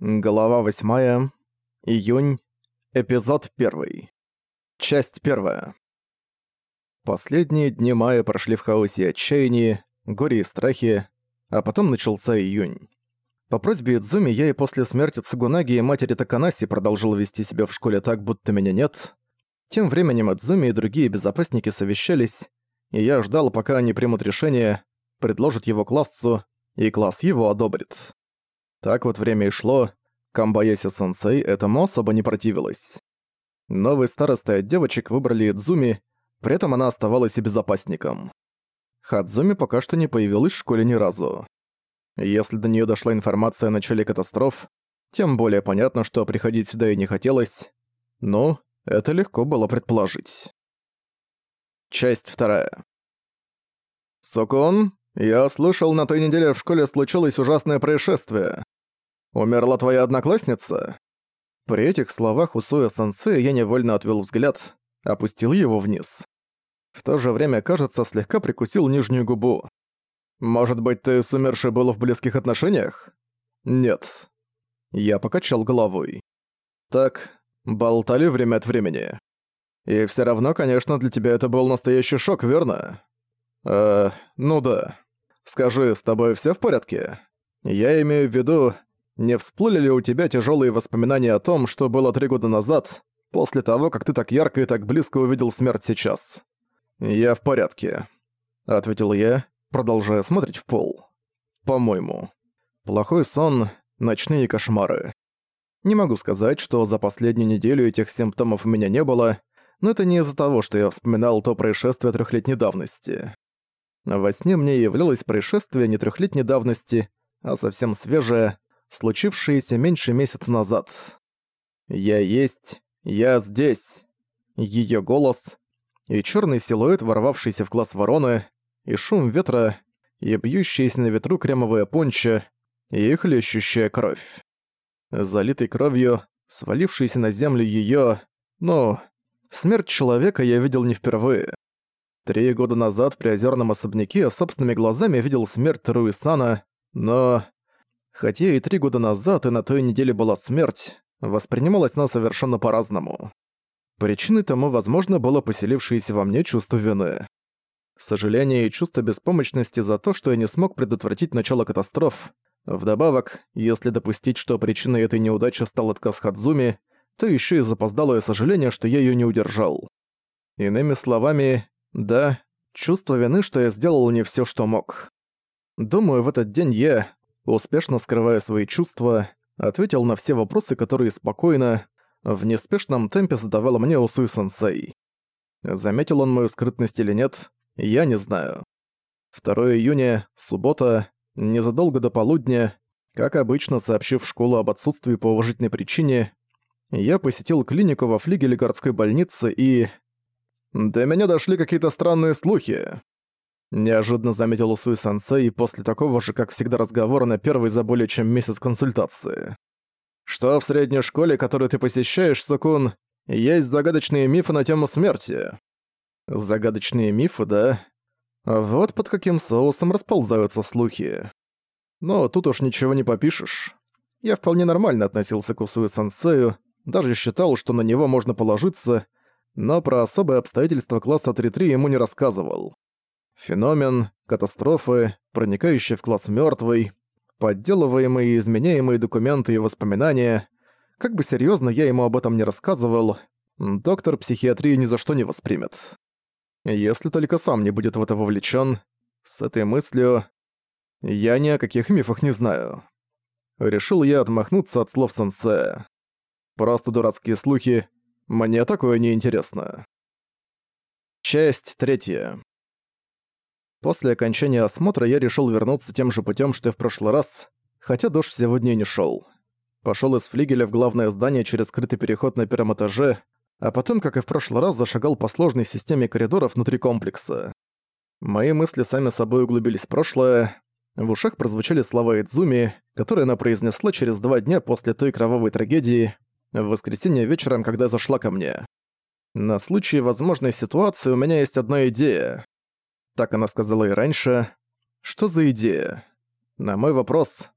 Глава 8. Июнь. Эпизод 1. Часть 1. Последние дни мая прошли в хаосе и отчаянии, горе и страхе, а потом начался июнь. По просьбе Идзуми я и после смерти Цугунаги и матери Таканаси продолжил вести себя в школе так, будто меня нет. Тем временем Идзуми и другие безопасники совещались, и я ждал, пока они примут решение, предложат его классу, и класс его одобрит. Так вот время и шло, Камбаяси-сенсей этому особо не противилась. Новый староста от девочек выбрали Идзуми, при этом она оставалась и безопасником. Хадзуми пока что не появилась в школе ни разу. Если до нее дошла информация о начале катастроф, тем более понятно, что приходить сюда и не хотелось. Ну, это легко было предположить. Часть вторая. «Сокон, я слышал, на той неделе в школе случилось ужасное происшествие. Умерла твоя одноклассница?» При этих словах у Суя Сенсея я невольно отвел взгляд, опустил его вниз. В то же время, кажется, слегка прикусил нижнюю губу. «Может быть, ты с умершей был в близких отношениях?» «Нет». Я покачал головой. «Так, болтали время от времени. И все равно, конечно, для тебя это был настоящий шок, верно?» «Э, ну да. Скажи, с тобой все в порядке? Я имею в виду, не всплыли ли у тебя тяжелые воспоминания о том, что было три года назад, после того, как ты так ярко и так близко увидел смерть сейчас? Я в порядке, ответил я, продолжая смотреть в пол. По-моему. Плохой сон, ночные кошмары. Не могу сказать, что за последнюю неделю этих симптомов у меня не было, но это не из-за того, что я вспоминал то происшествие трехлетней давности. Во сне мне являлось происшествие не трехлетней давности, а совсем свежее, случившееся меньше месяца назад. «Я есть, я здесь». Её голос и чёрный силуэт, ворвавшийся в класс вороны, и шум ветра, и бьющаяся на ветру кремовая понча, и хлещущая кровь. Залитый кровью, свалившийся на землю её, ну, смерть человека я видел не впервые. Три года назад при озерном особняке собственными глазами видел смерть Руисана, но хотя и три года назад и на той неделе была смерть, воспринималась она совершенно по-разному. Причиной тому, возможно, было поселившееся во мне чувство вины. Сожаление и чувство беспомощности за то, что я не смог предотвратить начало катастроф. Вдобавок, если допустить, что причиной этой неудачи стал отказ Хадзуми, то еще и запоздалое сожаление, что я ее не удержал. Иными словами, да, чувство вины, что я сделал не все, что мог. Думаю, в этот день я, успешно скрывая свои чувства, ответил на все вопросы, которые спокойно, в неспешном темпе задавал мне Усуи-сенсей. Заметил он мою скрытность или нет, я не знаю. 2 июня, суббота, незадолго до полудня, как обычно сообщив школу об отсутствии по уважительной причине, я посетил клинику во флигеле городской больницы и... До меня дошли какие-то странные слухи. Неожиданно заметил Усуи Сансей после такого же, как всегда, разговора на первой за более чем месяц консультации. Что в средней школе, которую ты посещаешь, Сукун, есть загадочные мифы на тему смерти. Загадочные мифы, да? Вот под каким соусом расползаются слухи. Но тут уж ничего не попишешь. Я вполне нормально относился к Усуи Сансею, даже считал, что на него можно положиться, но про особые обстоятельства класса 3-3 ему не рассказывал. Феномен, катастрофы, проникающие в класс мёртвый, подделываемые и изменяемые документы и воспоминания. Как бы серьёзно я ему об этом не рассказывал, доктор психиатрии ни за что не воспримет. Если только сам не будет в это вовлечён, с этой мыслью я ни о каких мифах не знаю. Решил я отмахнуться от слов сенсея. Просто дурацкие слухи, мне такое не интересно. Часть третья. После окончания осмотра я решил вернуться тем же путем, что и в прошлый раз, хотя дождь сегодня не шел. Пошел из флигеля в главное здание через скрытый переход на первом этаже, а потом, как и в прошлый раз, зашагал по сложной системе коридоров внутри комплекса. Мои мысли сами собой углубились в прошлое. В ушах прозвучали слова Идзуми, которые она произнесла через два дня после той кровавой трагедии, в воскресенье вечером, когда зашла ко мне. На случай возможной ситуации у меня есть одна идея. Так она сказала и раньше. Что за идея? На мой вопрос...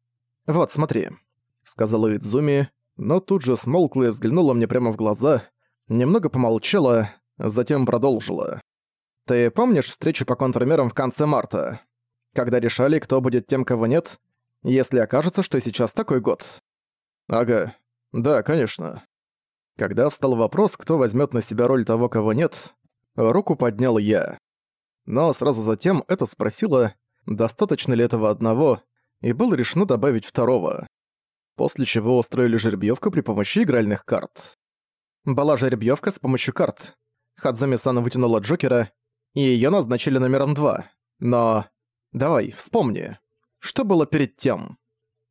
Вот, смотри. — сказала Идзуми, но тут же смолкла и взглянула мне прямо в глаза, немного помолчала, затем продолжила. «Ты помнишь встречу по контрмерам в конце марта? Когда решали, кто будет тем, кого нет, если окажется, что сейчас такой год?» «Ага. Да, конечно». Когда встал вопрос, кто возьмет на себя роль того, кого нет, руку поднял я. Но сразу затем это спросила, достаточно ли этого одного, и было решено добавить второго. После чего устроили жеребьевку при помощи игральных карт. Была жеребьевка с помощью карт. Хадзуми-сан вытянула Джокера, и ее назначили номером два. Но... Давай, вспомни. Что было перед тем?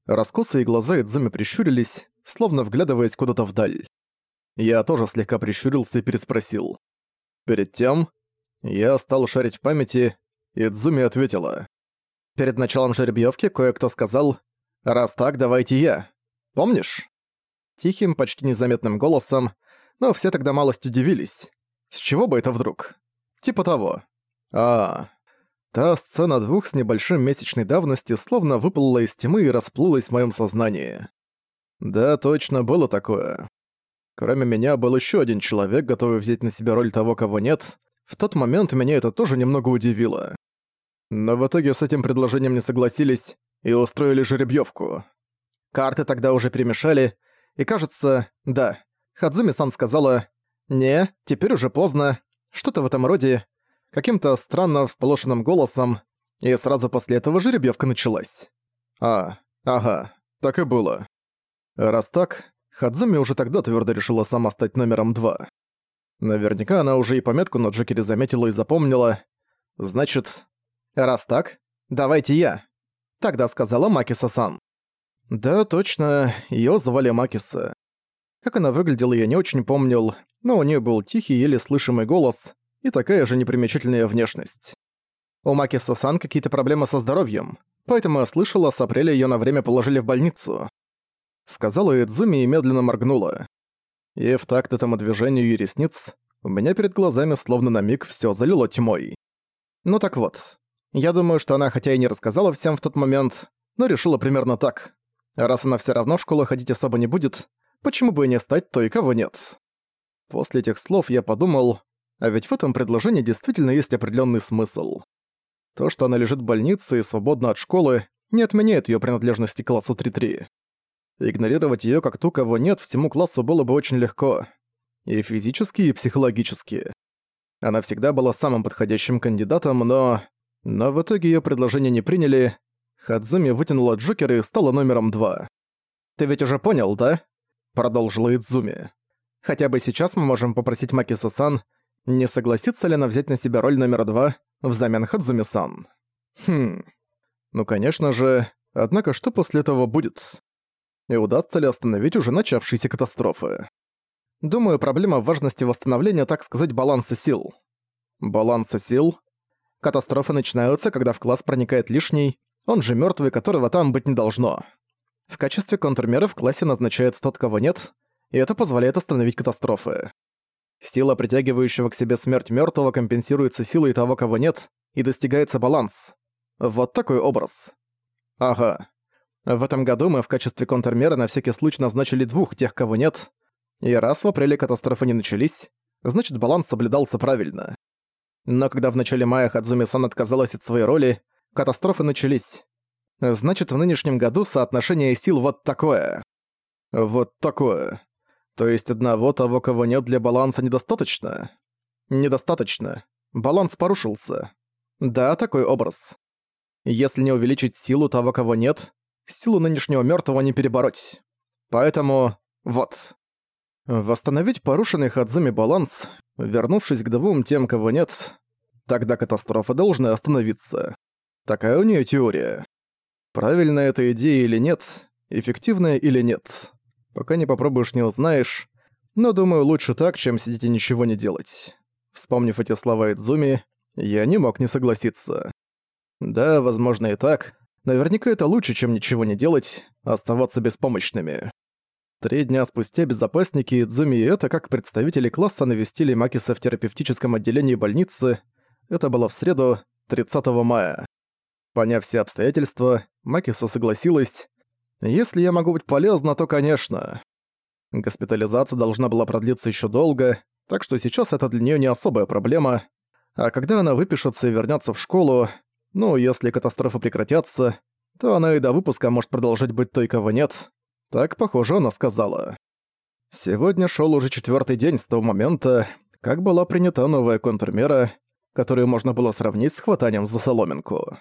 Раскосые глаза Идзуми прищурились, словно вглядываясь куда-то вдаль. Я тоже слегка прищурился и переспросил. Перед тем я стал шарить в памяти, и Идзуми ответила. Перед началом жеребьевки кое-кто сказал «Раз так, давайте я». Помнишь?» Тихим, почти незаметным голосом, но все тогда малость удивились. С чего бы это вдруг? Типа того. А, та сцена двух с небольшим месячной давности словно выплыла из тьмы и расплылась в моем сознании. Да, точно, было такое. Кроме меня был еще один человек, готовый взять на себя роль того, кого нет. В тот момент меня это тоже немного удивило. Но в итоге с этим предложением не согласились и устроили жеребьевку. Карты тогда уже перемешали, и кажется, да, Хадзуми-сан сказала «Не, теперь уже поздно», что-то в этом роде, каким-то странно всполошенным голосом, и сразу после этого жеребьевка началась. А, ага, так и было. Раз так, Хадзуми уже тогда твердо решила сама стать номером два. Наверняка она уже и пометку на Джокере заметила и запомнила. Значит, раз так, давайте я. Тогда сказала Макиса-сан. Да, точно, её звали Макиса. Как она выглядела, я не очень помнил, но у нее был тихий, еле слышимый голос и такая же непримечательная внешность. У Макиса-сан какие-то проблемы со здоровьем, поэтому я слышала, с апреля её на время положили в больницу. Сказала Эдзуми и медленно моргнула. И в такт этому движению и ресниц у меня перед глазами словно на миг всё залило тьмой. Ну так вот, я думаю, что она хотя и не рассказала всем в тот момент, но решила примерно так. Раз она всё равно в школу ходить особо не будет, почему бы и не стать той, кого нет? После этих слов я подумал, а ведь в этом предложении действительно есть определенный смысл. То, что она лежит в больнице и свободна от школы, не отменяет ее принадлежности к классу 3-3. Игнорировать ее как ту, кого нет, всему классу было бы очень легко. И физически, и психологически. Она всегда была самым подходящим кандидатом, но... Но в итоге ее предложение не приняли. Хадзуми вытянула Джокера и стала номером два. «Ты ведь уже понял, да?» продолжила Идзуми. «Хотя бы сейчас мы можем попросить Макиса-сан, не согласится ли она взять на себя роль номер два взамен Хадзуми-сан?» «Хм... Ну, конечно же, однако что после этого будет? И удастся ли остановить уже начавшиеся катастрофы? Думаю, проблема важности восстановления, так сказать, баланса сил. Баланса сил? Катастрофы начинаются, когда в класс проникает лишний, он же мертвый, которого там быть не должно. В качестве контрмеры в классе назначается тот, кого нет, и это позволяет остановить катастрофы. Сила, притягивающего к себе смерть мертвого, компенсируется силой того, кого нет, и достигается баланс. Вот такой образ. Ага. В этом году мы в качестве контрмеры на всякий случай назначили двух тех, кого нет, и раз в апреле катастрофы не начались, значит баланс соблюдался правильно. Но когда в начале мая Хадзуми-сан отказалась от своей роли, катастрофы начались. Значит, в нынешнем году соотношение сил вот такое. Вот такое. То есть одного того, кого нет для баланса, недостаточно? Недостаточно. Баланс порушился. Да, такой образ. Если не увеличить силу того, кого нет, силу нынешнего мертвого не перебороть. Поэтому... вот. Восстановить порушенный Хадзуми баланс, вернувшись к двум тем, кого нет, тогда катастрофа должна остановиться. Такая у нее теория. Правильная эта идея или нет, эффективная или нет. Пока не попробуешь, не узнаешь. Но думаю, лучше так, чем сидеть и ничего не делать. Вспомнив эти слова Идзуми, я не мог не согласиться. Да, возможно и так. Наверняка это лучше, чем ничего не делать, оставаться беспомощными. Три дня спустя безопасники Идзуми и это как представители класса навестили Макиса в терапевтическом отделении больницы. Это было в среду, 30 мая. Поняв все обстоятельства, Макиса согласилась. Если я могу быть полезна, то конечно. Госпитализация должна была продлиться еще долго, так что сейчас это для нее не особая проблема. А когда она выпишется и вернется в школу, ну, если катастрофы прекратятся, то она и до выпуска может продолжать быть той, кого нет. Так, похоже, она сказала. Сегодня шел уже четвертый день с того момента, как была принята новая контрмера, которую можно было сравнить с хватанием за соломинку.